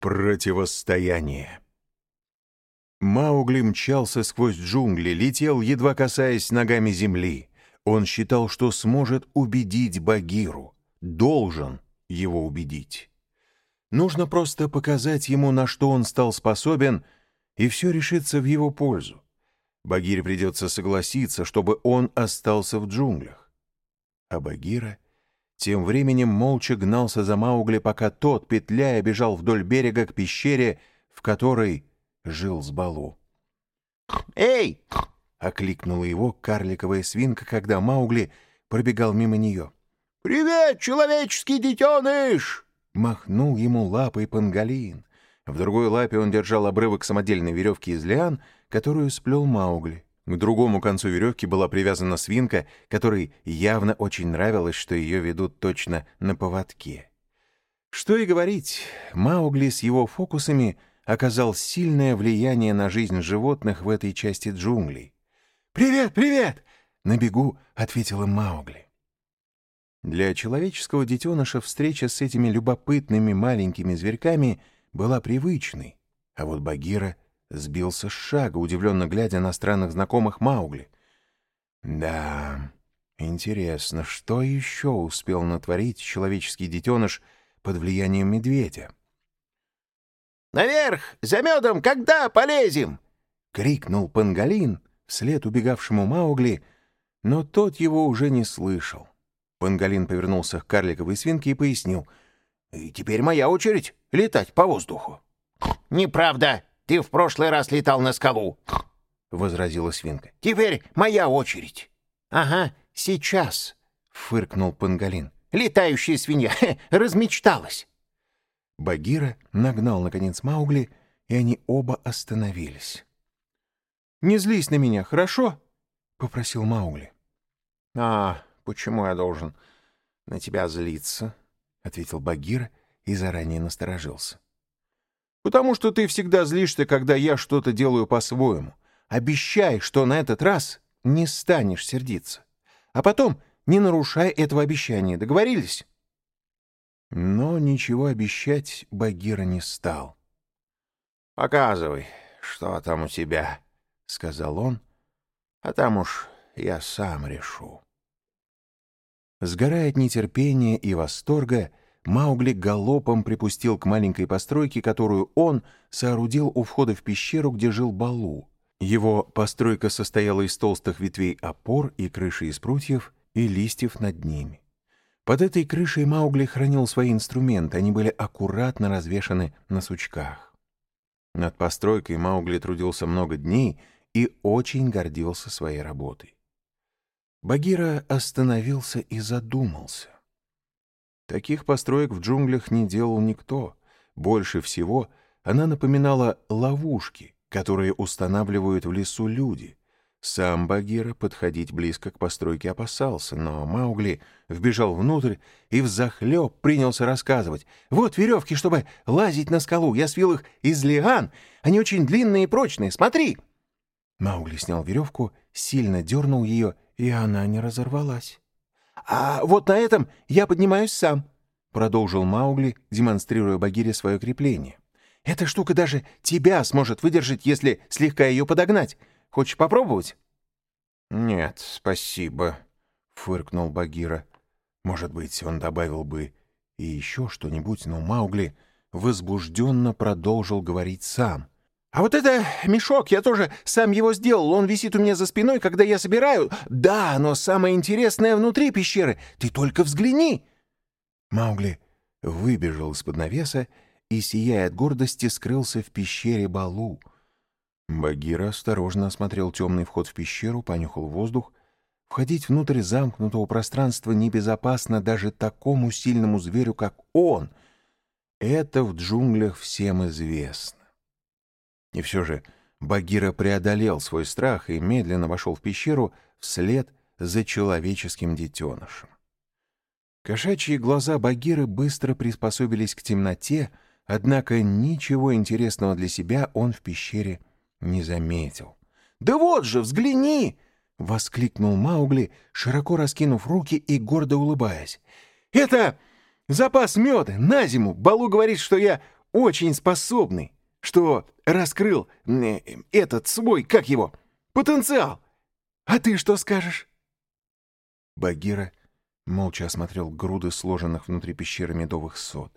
Противостояние. Маугли мчался сквозь джунгли, летел, едва касаясь ногами земли. Он считал, что сможет убедить Багиру. Должен его убедить. Нужно просто показать ему, на что он стал способен, и все решится в его пользу. Багире придется согласиться, чтобы он остался в джунглях. А Багира — тем временем молча гнался за Маугли, пока тот, петляя, бежал вдоль берега к пещере, в которой жил с Балу. «Эй!» — окликнула его карликовая свинка, когда Маугли пробегал мимо нее. «Привет, человеческий детеныш!» — махнул ему лапой пангалин. В другой лапе он держал обрывок самодельной веревки из лиан, которую сплел Маугли. К другому концу веревки была привязана свинка, которой явно очень нравилось, что ее ведут точно на поводке. Что и говорить, Маугли с его фокусами оказал сильное влияние на жизнь животных в этой части джунглей. «Привет, привет!» — на бегу ответила Маугли. Для человеческого детеныша встреча с этими любопытными маленькими зверьками была привычной, а вот Багира сбился с шага, удивленно глядя на странных знакомых Маугли. Да, интересно, что еще успел натворить человеческий детеныш под влиянием медведя? «Наверх! За медом! Когда полезем?» — крикнул Пангалин вслед убегавшему Маугли, но тот его уже не слышал. Пангалин повернулся к карликовой свинке и пояснил. «Теперь моя очередь летать по воздуху». «Неправда!» Ты в прошлый раз летал на скалу, — возразила свинка. — Теперь моя очередь. — Ага, сейчас, — фыркнул Пангалин. — Летающая свинья размечталась. Багира нагнал, наконец, Маугли, и они оба остановились. — Не злись на меня, хорошо? — попросил Маугли. — А почему я должен на тебя злиться? — ответил Багира и заранее насторожился. — Потому что ты всегда злишься, когда я что-то делаю по-своему. Обещай, что на этот раз не станешь сердиться. А потом не нарушай этого обещания. Договорились?» Но ничего обещать Багира не стал. «Показывай, что там у тебя», — сказал он, — «а там уж я сам решу». Сгорая от нетерпения и восторга, Маугли галопом припустил к маленькой постройке, которую он соорудил у входа в пещеру, где жил Балу. Его постройка состояла из толстых ветвей опор и крыши из прутьев и листьев над ними. Под этой крышей Маугли хранил свои инструменты, они были аккуратно развешаны на сучках. Над постройкой Маугли трудился много дней и очень гордился своей работой. Багира остановился и задумался. Таких построек в джунглях не делал никто. Больше всего она напоминала ловушки, которые устанавливают в лесу люди. Сам Багира подходить близко к постройке опасался, но Маугли вбежал внутрь и взахлеб принялся рассказывать. «Вот веревки, чтобы лазить на скалу. Я свил их из лиан. Они очень длинные и прочные. Смотри!» Маугли снял веревку, сильно дернул ее, и она не разорвалась. «А вот на этом я поднимаюсь сам», — продолжил Маугли, демонстрируя Багире свое крепление. «Эта штука даже тебя сможет выдержать, если слегка ее подогнать. Хочешь попробовать?» «Нет, спасибо», — фыркнул Багира. Может быть, он добавил бы и еще что-нибудь, но Маугли возбужденно продолжил говорить сам. А вот это мешок, я тоже сам его сделал. Он висит у меня за спиной, когда я собираю. Да, но самое интересное внутри пещеры. Ты только взгляни!» Маугли выбежал из-под навеса и, сияя от гордости, скрылся в пещере Балу. Багира осторожно осмотрел темный вход в пещеру, понюхал воздух. Входить внутрь замкнутого пространства небезопасно даже такому сильному зверю, как он. Это в джунглях всем известно. И все же Багира преодолел свой страх и медленно вошел в пещеру вслед за человеческим детенышем. Кошачьи глаза Багиры быстро приспособились к темноте, однако ничего интересного для себя он в пещере не заметил. «Да вот же, взгляни!» — воскликнул Маугли, широко раскинув руки и гордо улыбаясь. «Это запас меда на зиму. Балу говорит, что я очень способный, что раскрыл этот свой, как его, потенциал. А ты что скажешь?» Багира молча осмотрел груды сложенных внутри пещеры медовых сот.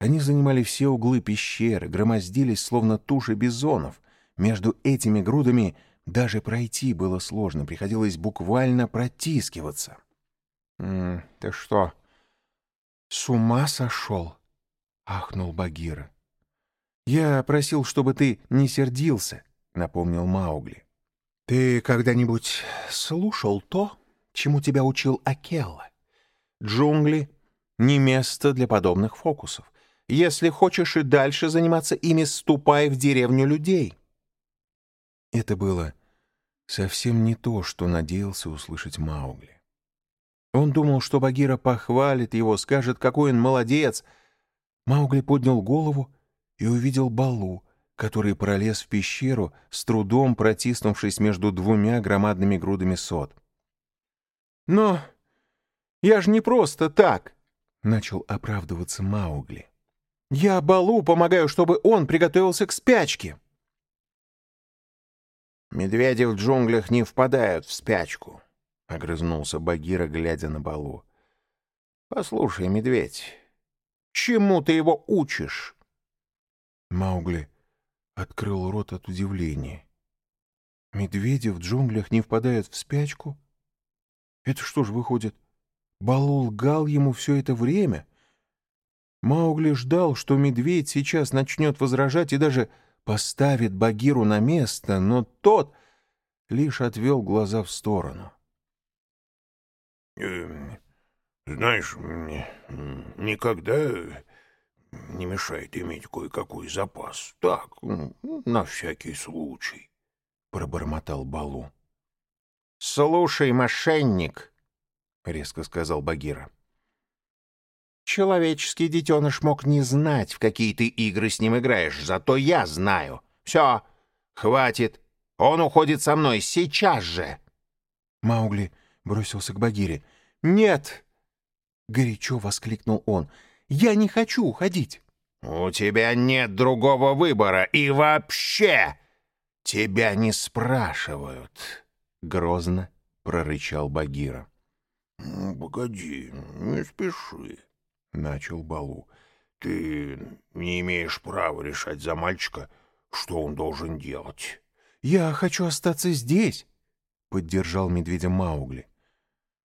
Они занимали все углы пещеры, громоздились, словно туши бизонов. Между этими грудами даже пройти было сложно, приходилось буквально протискиваться. — Ты что, с ума сошел? — ахнул Багира. — Я просил, чтобы ты не сердился, — напомнил Маугли. — Ты когда-нибудь слушал то, чему тебя учил Акелла? Джунгли — не место для подобных фокусов. Если хочешь и дальше заниматься ими, ступай в деревню людей. Это было совсем не то, что надеялся услышать Маугли. Он думал, что Багира похвалит его, скажет, какой он молодец. Маугли поднял голову и увидел Балу, который пролез в пещеру, с трудом протиснувшись между двумя громадными грудами сот. «Но я же не просто так!» — начал оправдываться Маугли. Я Балу помогаю, чтобы он приготовился к спячке. Медведи в джунглях не впадают в спячку, — огрызнулся Багира, глядя на Балу. Послушай, медведь, чему ты его учишь? Маугли открыл рот от удивления. Медведи в джунглях не впадают в спячку? Это что ж выходит, Балу лгал ему все это время — Маугли ждал, что медведь сейчас начнет возражать и даже поставит Багиру на место, но тот лишь отвел глаза в сторону. «Э, «Знаешь, никогда не мешает иметь кое-какой запас. Так, на всякий случай», — пробормотал Балу. «Слушай, мошенник», — резко сказал Багира. Человеческий детеныш мог не знать, в какие ты игры с ним играешь, зато я знаю. Все, хватит. Он уходит со мной сейчас же. Маугли бросился к Багире. «Нет!» — горячо воскликнул он. «Я не хочу уходить!» «У тебя нет другого выбора, и вообще тебя не спрашивают!» — грозно прорычал Багира. «Погоди, не спеши!» начал Балу. «Ты не имеешь права решать за мальчика, что он должен делать». «Я хочу остаться здесь», — поддержал медведя Маугли.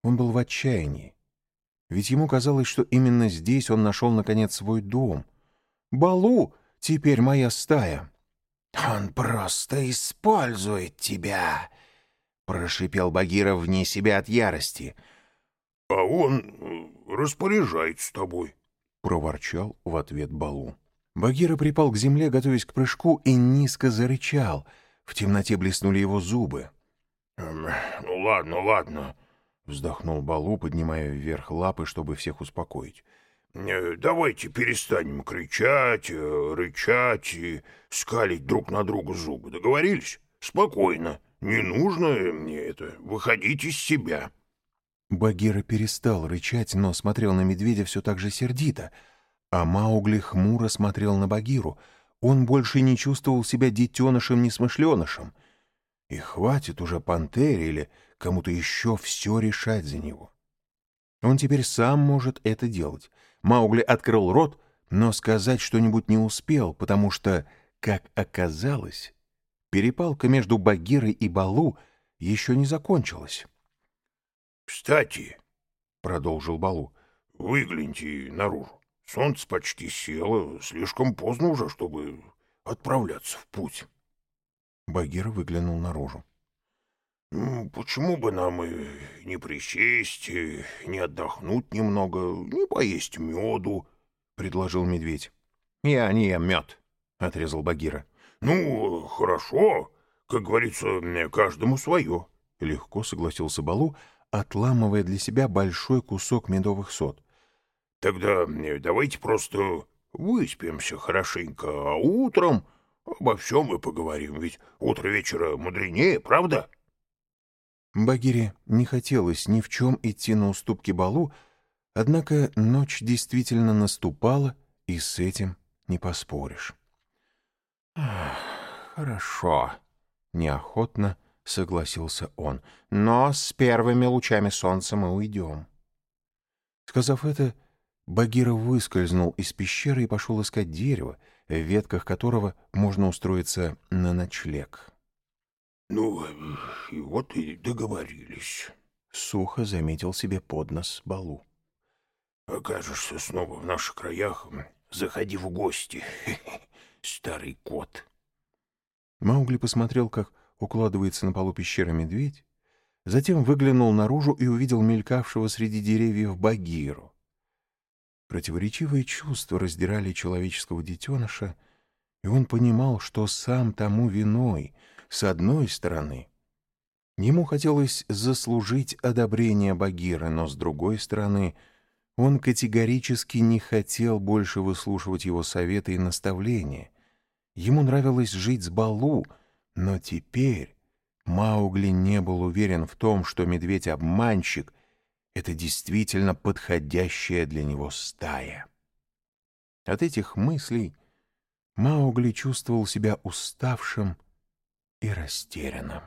Он был в отчаянии. Ведь ему казалось, что именно здесь он нашел, наконец, свой дом. «Балу, теперь моя стая». «Он просто использует тебя», — прошипел Багира вне себя от ярости. «А он распоряжается тобой», — проворчал в ответ Балу. Багира припал к земле, готовясь к прыжку, и низко зарычал. В темноте блеснули его зубы. «Эм, «Ну ладно, ладно», — вздохнул Балу, поднимая вверх лапы, чтобы всех успокоить. «Э, «Давайте перестанем кричать, э, рычать и скалить друг на друга зубы. Договорились? Спокойно. Не нужно мне это выходить из себя». Багира перестал рычать, но смотрел на медведя все так же сердито, а Маугли хмуро смотрел на Багиру. Он больше не чувствовал себя детенышем-несмышленышем. И хватит уже пантере или кому-то еще все решать за него. Он теперь сам может это делать. Маугли открыл рот, но сказать что-нибудь не успел, потому что, как оказалось, перепалка между Багирой и Балу еще не закончилась. «Кстати», — продолжил Балу, — «выгляните наружу. Солнце почти село, слишком поздно уже, чтобы отправляться в путь». Багира выглянул наружу. «Почему бы нам и не присесть, и не отдохнуть немного, не поесть меду?» — предложил медведь. «Я не ем мед», — отрезал Багира. «Ну, хорошо. Как говорится, каждому свое», — легко согласился Балу, отламывая для себя большой кусок медовых сот. «Тогда давайте просто выспимся хорошенько, а утром обо всем и поговорим, ведь утро вечера мудренее, правда?» Багире не хотелось ни в чем идти на уступки Балу, однако ночь действительно наступала, и с этим не поспоришь. «Хорошо», — неохотно согласился он, — «но с первыми лучами солнца мы уйдем». Сказав это, Багира выскользнул из пещеры и пошел искать дерево, в ветках которого можно устроиться на ночлег. «Ну, и вот и договорились», — сухо заметил себе под нос Балу. «Окажешься снова в наших краях, заходи в гости, старый кот». Маугли посмотрел, как укладывается на полу пещеры медведь, затем выглянул наружу и увидел мелькавшего среди деревьев Багиру. Противоречивые чувства раздирали человеческого детеныша, и он понимал, что сам тому виной. С одной стороны, ему хотелось заслужить одобрение Багиры, но с другой стороны, он категорически не хотел больше выслушивать его советы и наставления. Ему нравилось жить с Балу, но теперь Маугли не был уверен в том, что медведь-обманщик — это действительно подходящая для него стая. От этих мыслей Маугли чувствовал себя уставшим и растерянным.